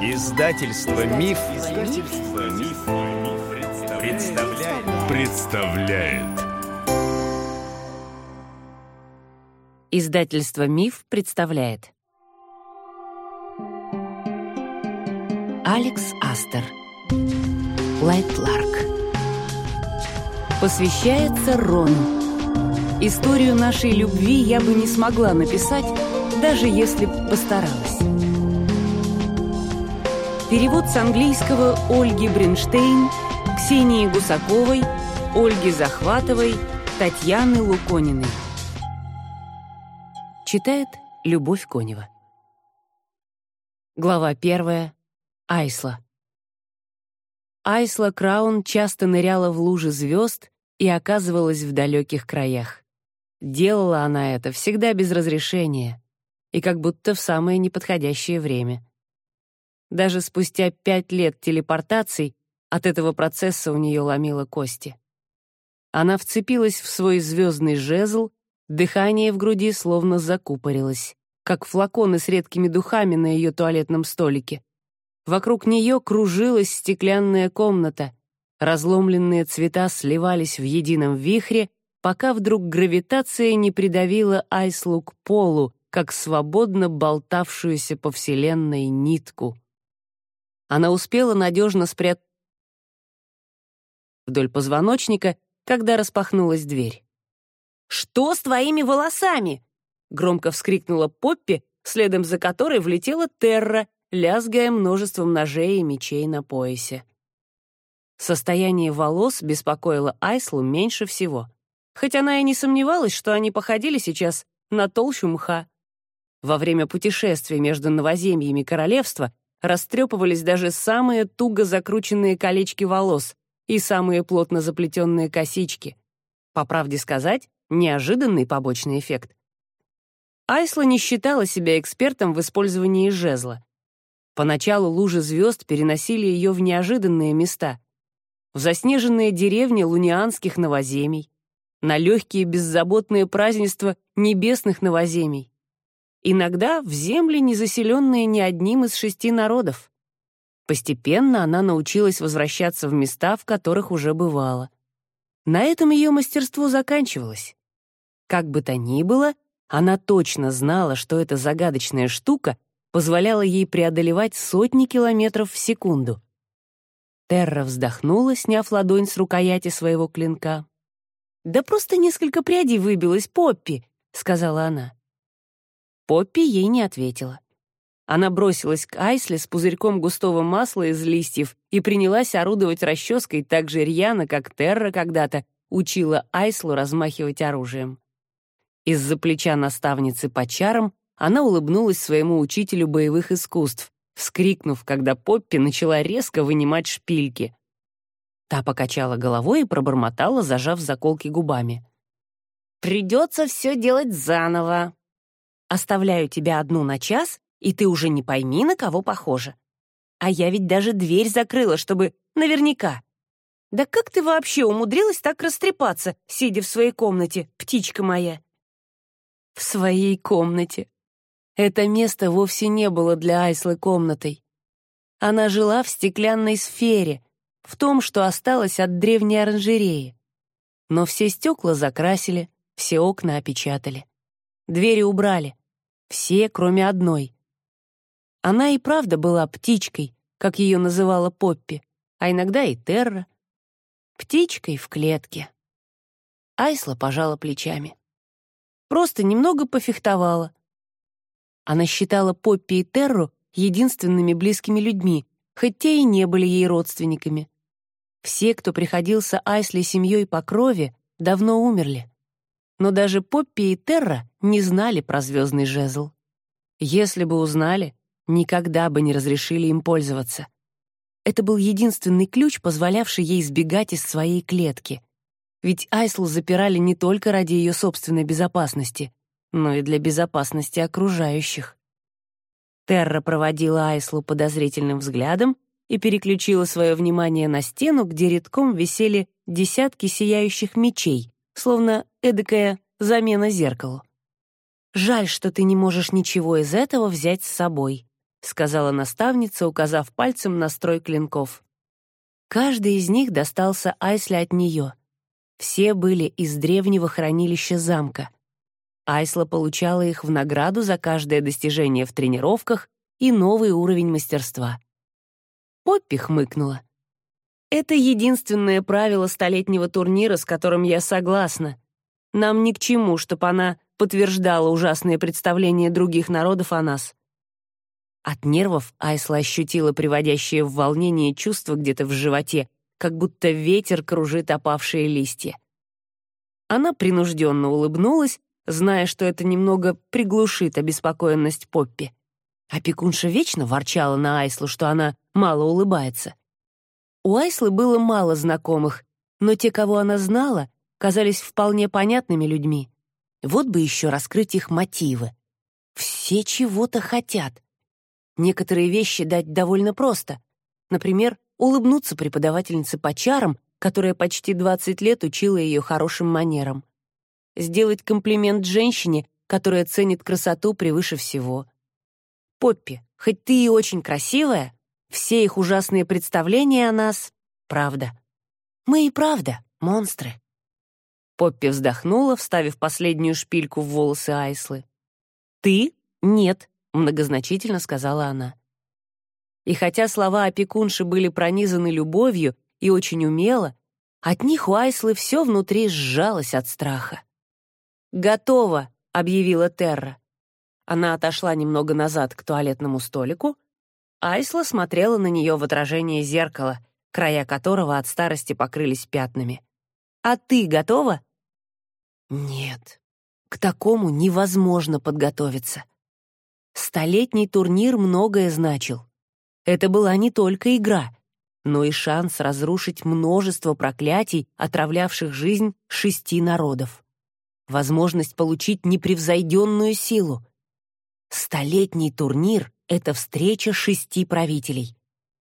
Издательство Миф, Издательство Миф, представляет. представляет. Издательство Миф представляет. Алекс Астер. Лайт Ларк. Посвящается Рону. Историю нашей любви я бы не смогла написать, даже если б постаралась. Перевод с английского Ольги Бринштейн, Ксении Гусаковой, Ольги Захватовой, Татьяны Лукониной. Читает Любовь Конева. Глава первая. Айсла. Айсла Краун часто ныряла в лужи звезд и оказывалась в далеких краях. Делала она это всегда без разрешения и как будто в самое неподходящее время. Даже спустя пять лет телепортаций от этого процесса у нее ломило кости. Она вцепилась в свой звездный жезл, дыхание в груди словно закупорилось, как флаконы с редкими духами на ее туалетном столике. Вокруг нее кружилась стеклянная комната, разломленные цвета сливались в едином вихре, пока вдруг гравитация не придавила Айслу к полу, как свободно болтавшуюся по вселенной нитку. Она успела надежно спрятать вдоль позвоночника, когда распахнулась дверь. «Что с твоими волосами?» — громко вскрикнула Поппи, следом за которой влетела Терра, лязгая множеством ножей и мечей на поясе. Состояние волос беспокоило Айслу меньше всего, хоть она и не сомневалась, что они походили сейчас на толщу мха. Во время путешествия между новоземьями королевства растрепывались даже самые туго закрученные колечки волос и самые плотно заплетенные косички. По правде сказать, неожиданный побочный эффект. Айсла не считала себя экспертом в использовании жезла. Поначалу лужи звезд переносили ее в неожиданные места. В заснеженные деревни лунианских новоземий, на легкие беззаботные празднества небесных новоземий. Иногда в земли, не заселенные ни одним из шести народов. Постепенно она научилась возвращаться в места, в которых уже бывала. На этом ее мастерство заканчивалось. Как бы то ни было, она точно знала, что эта загадочная штука позволяла ей преодолевать сотни километров в секунду. Терра вздохнула, сняв ладонь с рукояти своего клинка. «Да просто несколько прядей выбилось, Поппи», — сказала она. Поппи ей не ответила. Она бросилась к Айсле с пузырьком густого масла из листьев и принялась орудовать расческой так же рьяно, как Терра когда-то учила Айслу размахивать оружием. Из-за плеча наставницы по чарам она улыбнулась своему учителю боевых искусств, вскрикнув, когда Поппи начала резко вынимать шпильки. Та покачала головой и пробормотала, зажав заколки губами. «Придется все делать заново», Оставляю тебя одну на час, и ты уже не пойми, на кого похожа. А я ведь даже дверь закрыла, чтобы наверняка. Да как ты вообще умудрилась так растрепаться, сидя в своей комнате, птичка моя? В своей комнате. Это место вовсе не было для Айслы комнатой. Она жила в стеклянной сфере, в том, что осталось от древней оранжереи. Но все стекла закрасили, все окна опечатали. Двери убрали. Все, кроме одной. Она и правда была птичкой, как ее называла Поппи, а иногда и Терра. Птичкой в клетке. Айсла пожала плечами. Просто немного пофехтовала. Она считала Поппи и Терру единственными близкими людьми, хоть те и не были ей родственниками. Все, кто приходился Айсле семьей по крови, давно умерли но даже Поппи и Терра не знали про звездный жезл. Если бы узнали, никогда бы не разрешили им пользоваться. Это был единственный ключ, позволявший ей сбегать из своей клетки. Ведь Айслу запирали не только ради ее собственной безопасности, но и для безопасности окружающих. Терра проводила Айслу подозрительным взглядом и переключила свое внимание на стену, где редком висели десятки сияющих мечей, словно эдакая замена зеркалу. «Жаль, что ты не можешь ничего из этого взять с собой», — сказала наставница, указав пальцем на строй клинков. Каждый из них достался Айсле от нее. Все были из древнего хранилища замка. Айсла получала их в награду за каждое достижение в тренировках и новый уровень мастерства. Поппи хмыкнула. «Это единственное правило столетнего турнира, с которым я согласна. Нам ни к чему, чтобы она подтверждала ужасные представления других народов о нас. От нервов Айсла ощутила приводящее в волнение чувство где-то в животе, как будто ветер кружит опавшие листья. Она принужденно улыбнулась, зная, что это немного приглушит обеспокоенность Поппи. Опекунша вечно ворчала на Айслу, что она мало улыбается. У Айслы было мало знакомых, но те, кого она знала, казались вполне понятными людьми. Вот бы еще раскрыть их мотивы. Все чего-то хотят. Некоторые вещи дать довольно просто. Например, улыбнуться преподавательнице по чарам, которая почти 20 лет учила ее хорошим манерам. Сделать комплимент женщине, которая ценит красоту превыше всего. Поппи, хоть ты и очень красивая, все их ужасные представления о нас — правда. Мы и правда монстры. Поппи вздохнула, вставив последнюю шпильку в волосы Айслы. «Ты? Нет многозначительно сказала она. И хотя слова опекунши были пронизаны любовью и очень умело, от них у Айслы все внутри сжалось от страха. «Готово», — объявила Терра. Она отошла немного назад к туалетному столику. Айсла смотрела на нее в отражение зеркала, края которого от старости покрылись пятнами. «А ты готова?» «Нет, к такому невозможно подготовиться», Столетний турнир многое значил. Это была не только игра, но и шанс разрушить множество проклятий, отравлявших жизнь шести народов. Возможность получить непревзойденную силу. Столетний турнир — это встреча шести правителей.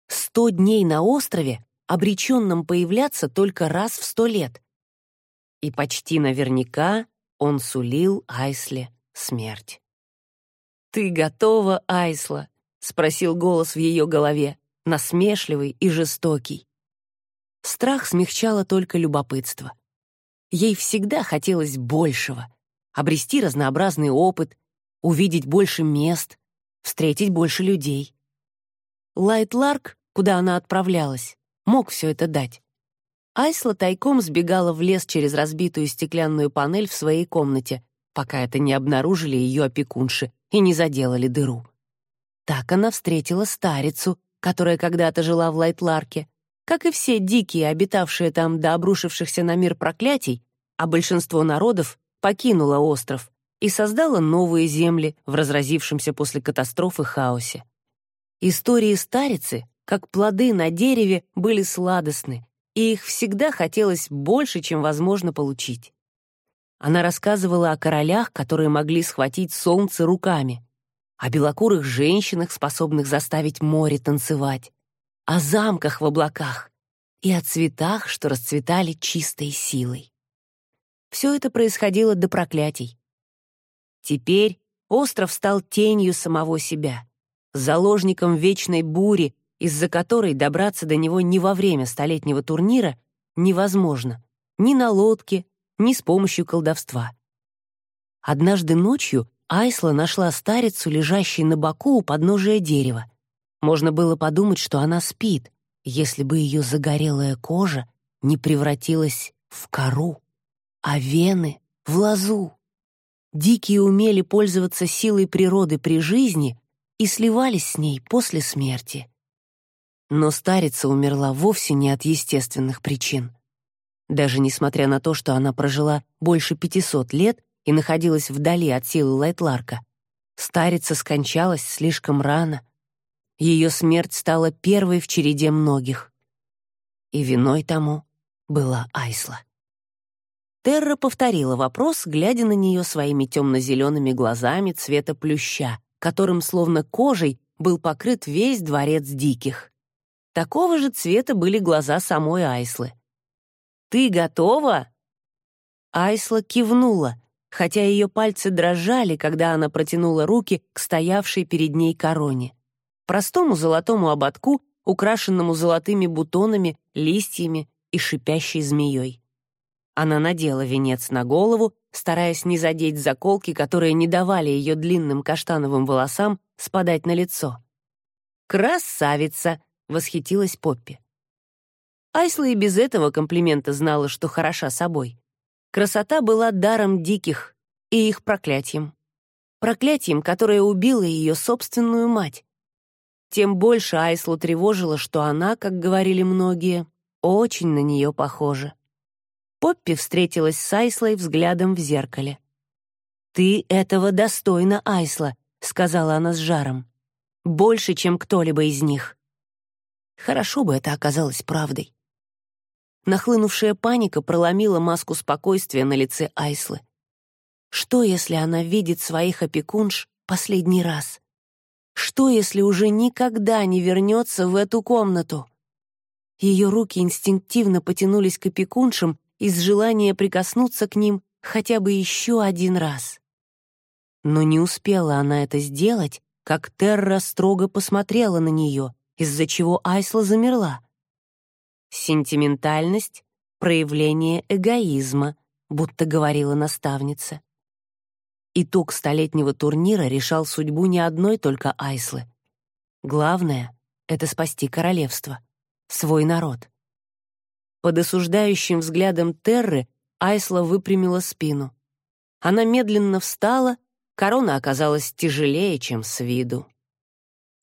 Сто дней на острове, обреченном появляться только раз в сто лет. И почти наверняка он сулил Айсле смерть. «Ты готова, Айсла?» — спросил голос в ее голове, насмешливый и жестокий. Страх смягчало только любопытство. Ей всегда хотелось большего — обрести разнообразный опыт, увидеть больше мест, встретить больше людей. Лайтларк, куда она отправлялась, мог все это дать. Айсла тайком сбегала в лес через разбитую стеклянную панель в своей комнате, пока это не обнаружили ее опекунши и не заделали дыру. Так она встретила старицу, которая когда-то жила в Лайтларке. Как и все дикие, обитавшие там до обрушившихся на мир проклятий, а большинство народов покинуло остров и создало новые земли в разразившемся после катастрофы хаосе. Истории старицы, как плоды на дереве, были сладостны, и их всегда хотелось больше, чем возможно получить. Она рассказывала о королях, которые могли схватить солнце руками, о белокурых женщинах, способных заставить море танцевать, о замках в облаках и о цветах, что расцветали чистой силой. Все это происходило до проклятий. Теперь остров стал тенью самого себя, заложником вечной бури, из-за которой добраться до него ни во время столетнего турнира невозможно ни на лодке, ни с помощью колдовства. Однажды ночью Айсла нашла старицу, лежащей на боку у подножия дерева. Можно было подумать, что она спит, если бы ее загорелая кожа не превратилась в кору, а вены — в лозу. Дикие умели пользоваться силой природы при жизни и сливались с ней после смерти. Но старица умерла вовсе не от естественных причин. Даже несмотря на то, что она прожила больше 500 лет и находилась вдали от силы Лайтларка, старица скончалась слишком рано. Ее смерть стала первой в череде многих. И виной тому была Айсла. Терра повторила вопрос, глядя на нее своими темно-зелеными глазами цвета плюща, которым словно кожей был покрыт весь дворец диких. Такого же цвета были глаза самой Айслы — ты готова?» Айсла кивнула, хотя ее пальцы дрожали, когда она протянула руки к стоявшей перед ней короне. простому золотому ободку, украшенному золотыми бутонами, листьями и шипящей змеей. Она надела венец на голову, стараясь не задеть заколки, которые не давали ее длинным каштановым волосам спадать на лицо. «Красавица!» — восхитилась Поппи. Айсла и без этого комплимента знала, что хороша собой. Красота была даром диких и их проклятием. Проклятием, которое убило ее собственную мать. Тем больше Айслу тревожило, что она, как говорили многие, очень на нее похожа. Поппи встретилась с Айслой взглядом в зеркале. «Ты этого достойна, Айсла», — сказала она с жаром. «Больше, чем кто-либо из них». Хорошо бы это оказалось правдой. Нахлынувшая паника проломила маску спокойствия на лице Айслы. Что, если она видит своих опекунш последний раз? Что, если уже никогда не вернется в эту комнату? Ее руки инстинктивно потянулись к опекуншам из желания прикоснуться к ним хотя бы еще один раз. Но не успела она это сделать, как Терра строго посмотрела на нее, из-за чего Айсла замерла. Сентиментальность — проявление эгоизма, будто говорила наставница. Итог столетнего турнира решал судьбу не одной только Айслы. Главное — это спасти королевство, свой народ. Под осуждающим взглядом Терры Айсла выпрямила спину. Она медленно встала, корона оказалась тяжелее, чем с виду.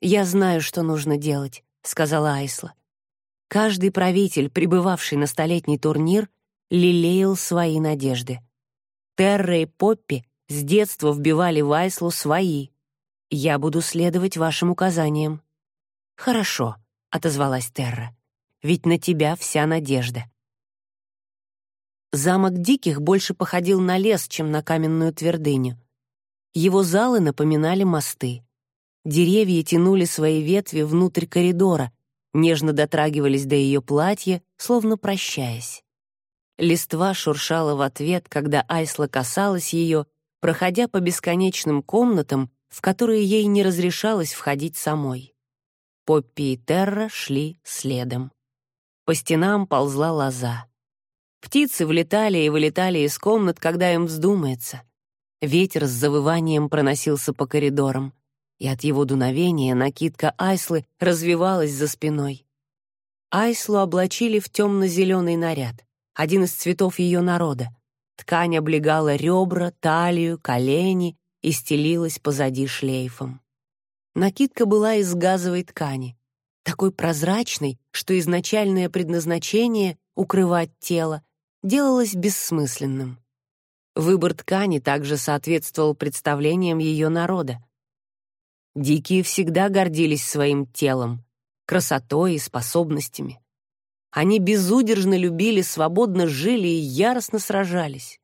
«Я знаю, что нужно делать», — сказала Айсла. Каждый правитель, прибывавший на столетний турнир, лелеял свои надежды. Терра и Поппи с детства вбивали в Айслу свои. Я буду следовать вашим указаниям. Хорошо, отозвалась Терра. Ведь на тебя вся надежда. Замок Диких больше походил на лес, чем на каменную твердыню. Его залы напоминали мосты. Деревья тянули свои ветви внутрь коридора, нежно дотрагивались до ее платья, словно прощаясь. Листва шуршала в ответ, когда Айсла касалась ее, проходя по бесконечным комнатам, в которые ей не разрешалось входить самой. Поппи и Терра шли следом. По стенам ползла лоза. Птицы влетали и вылетали из комнат, когда им вздумается. Ветер с завыванием проносился по коридорам и от его дуновения накидка Айслы развивалась за спиной. Айслу облачили в темно-зеленый наряд, один из цветов ее народа. Ткань облегала ребра, талию, колени и стелилась позади шлейфом. Накидка была из газовой ткани, такой прозрачной, что изначальное предназначение — укрывать тело — делалось бессмысленным. Выбор ткани также соответствовал представлениям ее народа. Дикие всегда гордились своим телом, красотой и способностями. Они безудержно любили, свободно жили и яростно сражались.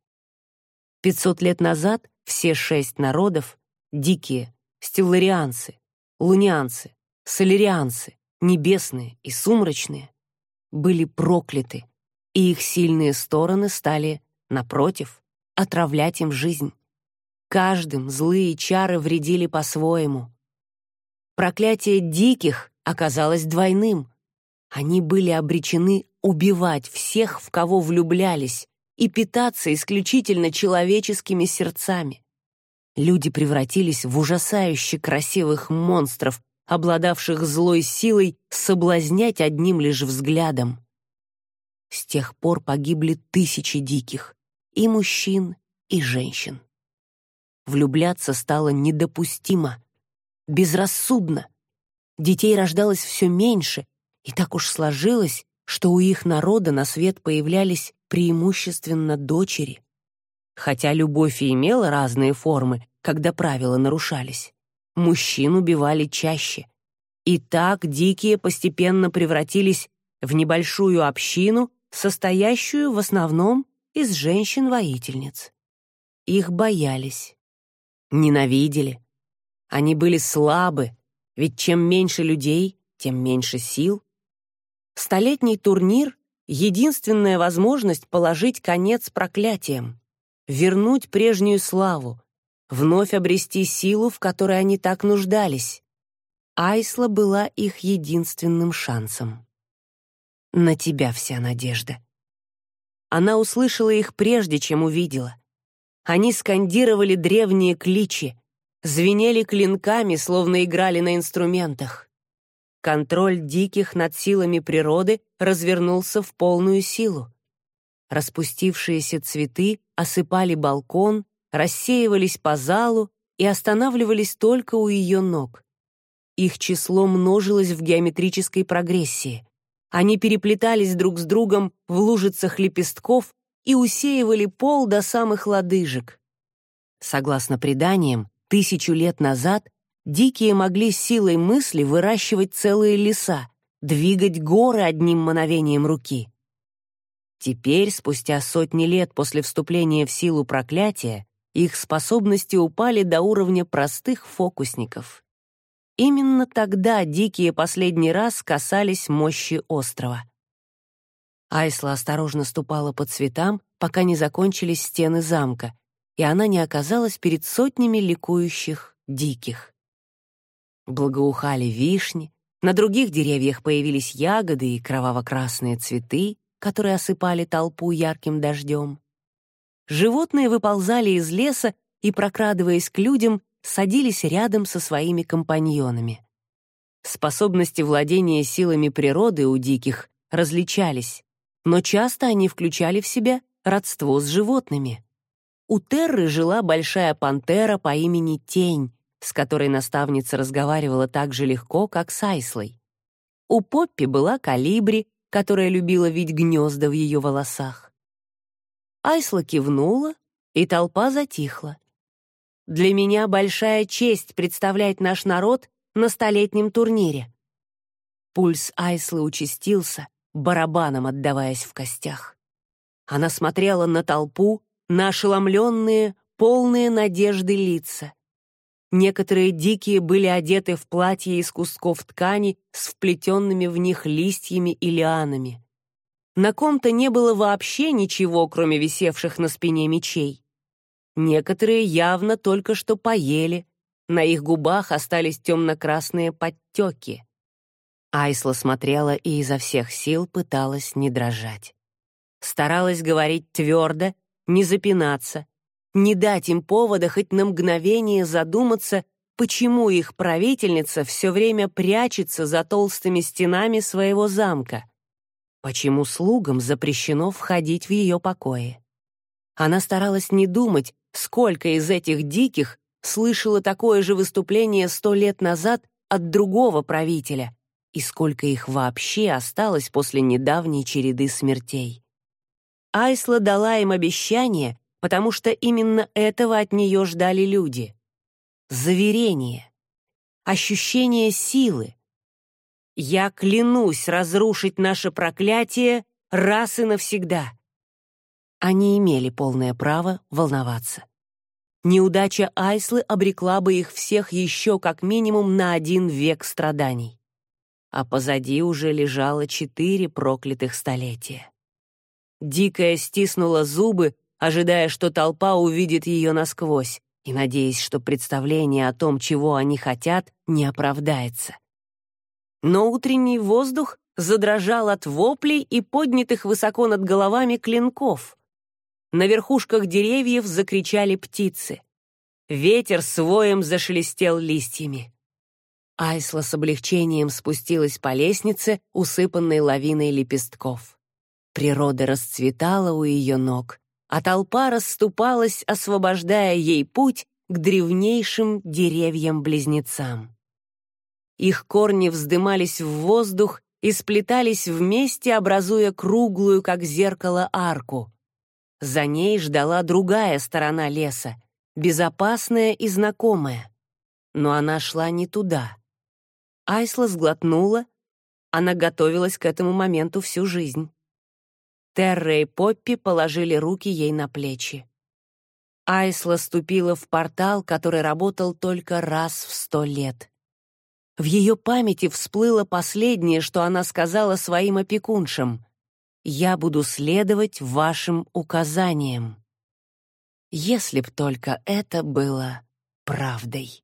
Пятьсот лет назад все шесть народов — дикие, стелларианцы, лунианцы, солярианцы, небесные и сумрачные — были прокляты, и их сильные стороны стали, напротив, отравлять им жизнь. Каждым злые чары вредили по-своему. Проклятие диких оказалось двойным. Они были обречены убивать всех, в кого влюблялись, и питаться исключительно человеческими сердцами. Люди превратились в ужасающе красивых монстров, обладавших злой силой соблазнять одним лишь взглядом. С тех пор погибли тысячи диких, и мужчин, и женщин. Влюбляться стало недопустимо — безрассудно. Детей рождалось все меньше, и так уж сложилось, что у их народа на свет появлялись преимущественно дочери. Хотя любовь и имела разные формы, когда правила нарушались. Мужчин убивали чаще. И так дикие постепенно превратились в небольшую общину, состоящую в основном из женщин-воительниц. Их боялись, ненавидели, они были слабы, ведь чем меньше людей, тем меньше сил. Столетний турнир — единственная возможность положить конец проклятиям, вернуть прежнюю славу, вновь обрести силу, в которой они так нуждались. Айсла была их единственным шансом. На тебя вся надежда. Она услышала их прежде, чем увидела. Они скандировали древние кличи, звенели клинками, словно играли на инструментах. Контроль диких над силами природы развернулся в полную силу. Распустившиеся цветы осыпали балкон, рассеивались по залу и останавливались только у ее ног. Их число множилось в геометрической прогрессии. Они переплетались друг с другом в лужицах лепестков и усеивали пол до самых лодыжек. Согласно преданиям, тысячу лет назад дикие могли силой мысли выращивать целые леса, двигать горы одним мановением руки. Теперь, спустя сотни лет после вступления в силу проклятия, их способности упали до уровня простых фокусников. Именно тогда дикие последний раз касались мощи острова. Айсла осторожно ступала по цветам, пока не закончились стены замка, и она не оказалась перед сотнями ликующих диких. Благоухали вишни, на других деревьях появились ягоды и кроваво-красные цветы, которые осыпали толпу ярким дождем. Животные выползали из леса и, прокрадываясь к людям, садились рядом со своими компаньонами. Способности владения силами природы у диких различались, но часто они включали в себя родство с животными. У Терры жила большая пантера по имени Тень, с которой наставница разговаривала так же легко, как с Айслой. У Поппи была калибри, которая любила видеть гнезда в ее волосах. Айсла кивнула, и толпа затихла. Для меня большая честь представлять наш народ на столетнем турнире. Пульс Айслы участился, барабаном отдаваясь в костях. Она смотрела на толпу, на ошеломленные, полные надежды лица. Некоторые дикие были одеты в платья из кусков ткани с вплетенными в них листьями и лианами. На ком-то не было вообще ничего, кроме висевших на спине мечей. Некоторые явно только что поели, на их губах остались темно-красные подтеки. Айсла смотрела и изо всех сил пыталась не дрожать. Старалась говорить твердо, не запинаться, не дать им повода хоть на мгновение задуматься, почему их правительница все время прячется за толстыми стенами своего замка. Почему слугам запрещено входить в ее покои? Она старалась не думать, сколько из этих диких слышала такое же выступление сто лет назад от другого правителя, и сколько их вообще осталось после недавней череды смертей. Айсла дала им обещание, потому что именно этого от нее ждали люди. Заверение, ощущение силы, я клянусь разрушить наше проклятие раз и навсегда. Они имели полное право волноваться. Неудача Айслы обрекла бы их всех еще как минимум на один век страданий. А позади уже лежало четыре проклятых столетия. Дикая стиснула зубы, ожидая, что толпа увидит ее насквозь, и надеясь, что представление о том, чего они хотят, не оправдается но утренний воздух задрожал от воплей и поднятых высоко над головами клинков. На верхушках деревьев закричали птицы. Ветер с воем зашелестел листьями. Айсла с облегчением спустилась по лестнице, усыпанной лавиной лепестков. Природа расцветала у ее ног, а толпа расступалась, освобождая ей путь к древнейшим деревьям-близнецам. Их корни вздымались в воздух и сплетались вместе, образуя круглую, как зеркало, арку. За ней ждала другая сторона леса, безопасная и знакомая. Но она шла не туда. Айсла сглотнула. Она готовилась к этому моменту всю жизнь. Терра и Поппи положили руки ей на плечи. Айсла ступила в портал, который работал только раз в сто лет. В ее памяти всплыло последнее, что она сказала своим опекуншам. «Я буду следовать вашим указаниям». Если б только это было правдой.